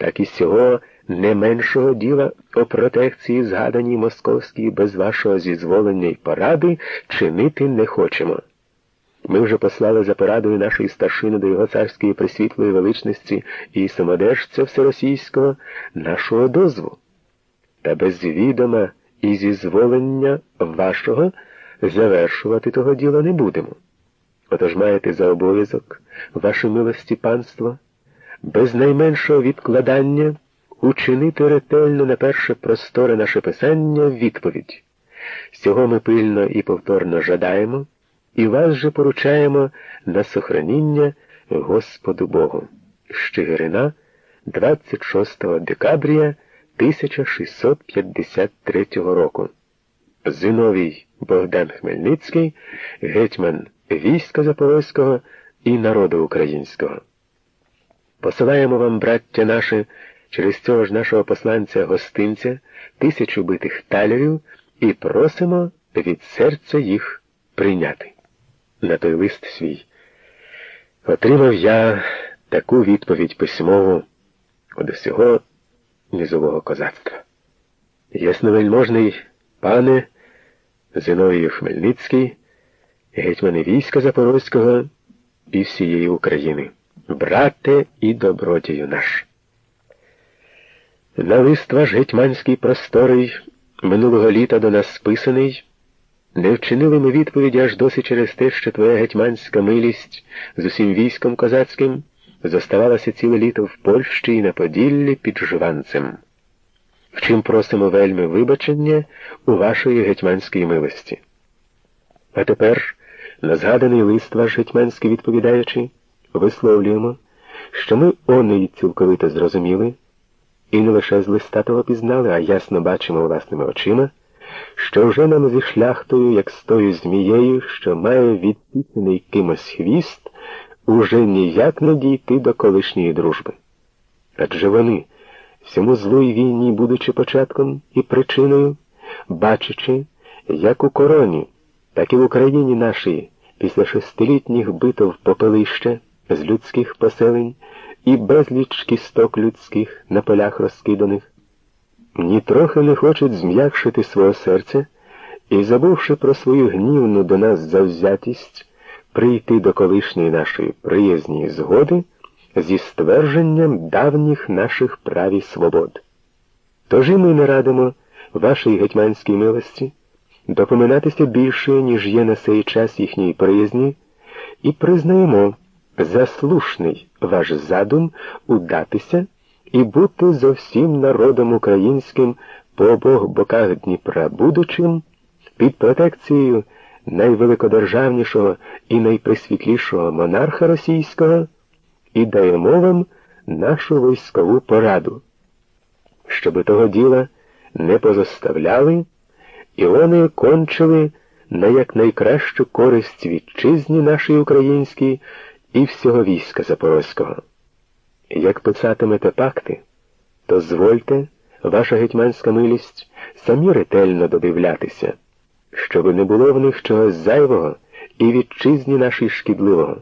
так і сього не меншого діла о протекції згаданій московській без вашого зізволення й поради чинити не хочемо. Ми вже послали за порадою нашої старшини до його царської присвітлої величності і самодержця всеросійського нашого дозву. Та без відома і зізволення вашого завершувати того діла не будемо. Отож маєте за обов'язок, ваше милості панство, без найменшого відкладання учинити ретельно на перше просторе наше писання відповідь. Цього ми пильно і повторно жадаємо, і вас же поручаємо на сохраніння Господу Богу. Щигирина 26 декабря 1653 року. Зиновій Богдан Хмельницький, гетьман війська Запорозького і народу українського. Посилаємо вам, браття наші, через цього ж нашого посланця гостинця тисячу битих талерів і просимо від серця їх прийняти. На той лист свій отримав я таку відповідь письмову од усього низового козацтва. Ясновельможний пане Зиновію Хмельницький, гетьмани війська Запорозького і всієї України, брате і добродію наш. На лист ваш гетьманський просторий минулого літа до нас списаний, не вчинили ми відповіді аж досі через те, що твоя гетьманська милість з усім військом козацьким зоставалася ціле літо в Польщі і на Поділлі під Жванцем. Вчим просимо вельми вибачення у вашої гетьманській милості. А тепер, на згаданий лист ваш гетьманський відповідаючи, висловлюємо, що ми оний цілковито зрозуміли. І не лише з листа того пізнали, а ясно бачимо власними очима, що вже нам зі шляхтою, як з тою змією, що має відпітений кимось хвіст, уже ніяк не дійти до колишньої дружби. Адже вони, всьому злої війні, будучи початком і причиною, бачачи, як у короні, так і в Україні нашій, після шестилітніх битов попелища з людських поселень і безліч кісток людських на полях розкиданих, нітрохи не хочуть зм'якшити свого серця і, забувши про свою гнівну до нас завзятість, прийти до колишньої нашої приязні згоди зі ствердженням давніх наших прав і свобод. Тож і ми не радимо вашій гетьманській милості допоминатися більше, ніж є на цей час їхньої приязні, і признаємо заслушний ваш задум удатися і бути зо всім народом українським по обох боках Дніпра будучим під протекцією найвеликодержавнішого і найприсвітлішого монарха російського і даємо вам нашу військову пораду, щоби того діла не позоставляли, і вони кончили на якнайкращу користь вітчизні нашій українській і всього війська Запорозького. Як писатимете пакти, то звольте, ваша гетьманська милість, самі ретельно додивлятися, щоб не було в них чогось зайвого і вітчизні нашій шкідливого,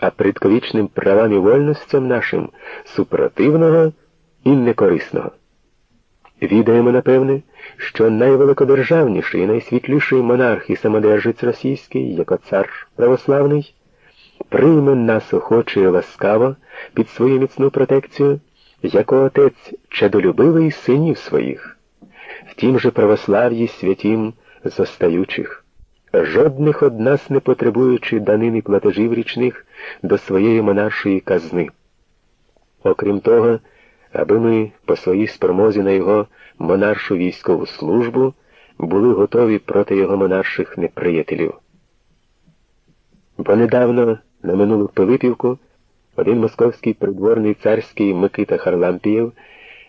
а предковічним правам і вольностям нашим супротивного і некорисного. Відаємо, напевне, що найвеликодержавніший і найсвітліший монарх і самодержець російський, як цар православний, прийме нас охоче і ласкаво під свою міцну протекцію, як отець чадолюбивий синів своїх, в тім же православ'ї святім зостаючих, жодних од нас не потребуючи данини платежів річних до своєї монаршої казни. Окрім того, аби ми по своїй спромозі на його монаршу військову службу були готові проти його монарших неприятелів. Бо недавно минулу Пилипівку один московський придворний царський Микита Харлампієв,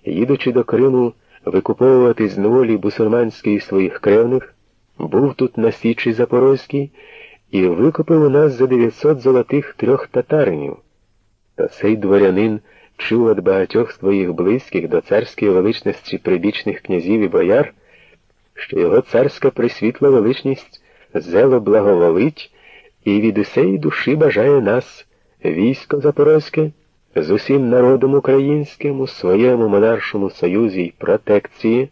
їдучи до Криму викуповувати з неволі бусурманських своїх кревних, був тут на Січі Запорозькій і викупив у нас за 900 золотих трьох татаринів. Та цей дворянин чув від багатьох своїх близьких до царської величності прибічних князів і бояр, що його царська присвітла величність зело благоволить і від усієї душі бажає нас, військо Запорозьке, з усім народом українським у своєму монаршому союзі й протекції,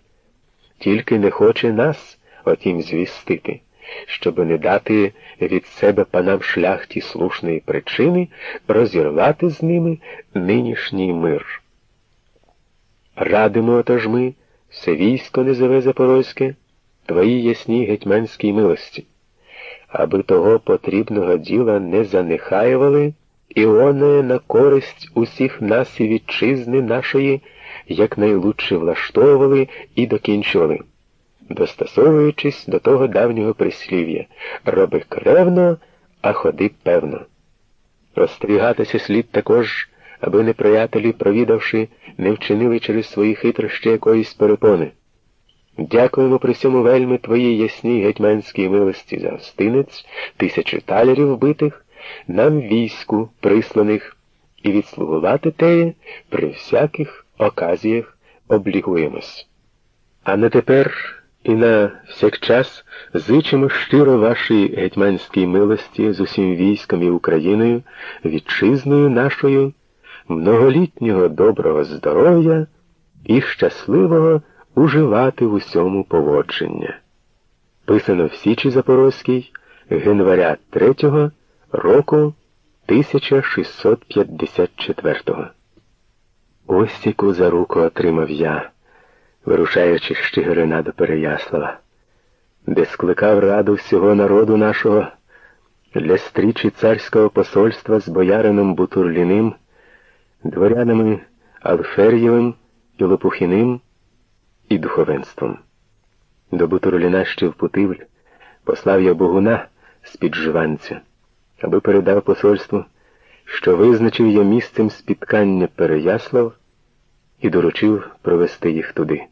тільки не хоче нас отім звістити, щоб не дати від себе панам шляхті слушної причини розірвати з ними нинішній мир. Радимо отож ми, все військо низове Запорозьке, твої ясні гетьманській милості, аби того потрібного діла не занехаювали, і оне на користь усіх нас і вітчизни нашої якнайлучше влаштовували і докінчували, достосовуючись до того давнього прислів'я роби кревно, а ходи певно. Розстерігатися слід також аби неприятелі, провідавши, не вчинили через свої хитрощі якоїсь перепони. Дякуємо при цьому вельми твоїй ясній гетьманській милості за гостинець, тисячі талерів вбитих, нам війську присланих, і відслугувати теє при всяких оказіях облігуємось. А на тепер і на всякчас зичимо щиро вашій гетьманській милості з усім військом і Україною, вітчизною нашою многолітнього доброго здоров'я і щасливого уживати в усьому поводження. Писано в Січі Запорозькій января 3 року 1654. Ось яку за руку отримав я, вирушаючи з Чигирина до Переяслава, де скликав раду всього народу нашого для стрічі царського посольства з боярином Бутурліним дворянами Алфер'євим і Лопухіним і духовенством. До Бутурліна ще в Путивль послав я Богуна з під Живанця, аби передав посольству, що визначив я місцем спіткання Переяслав і доручив провести їх туди.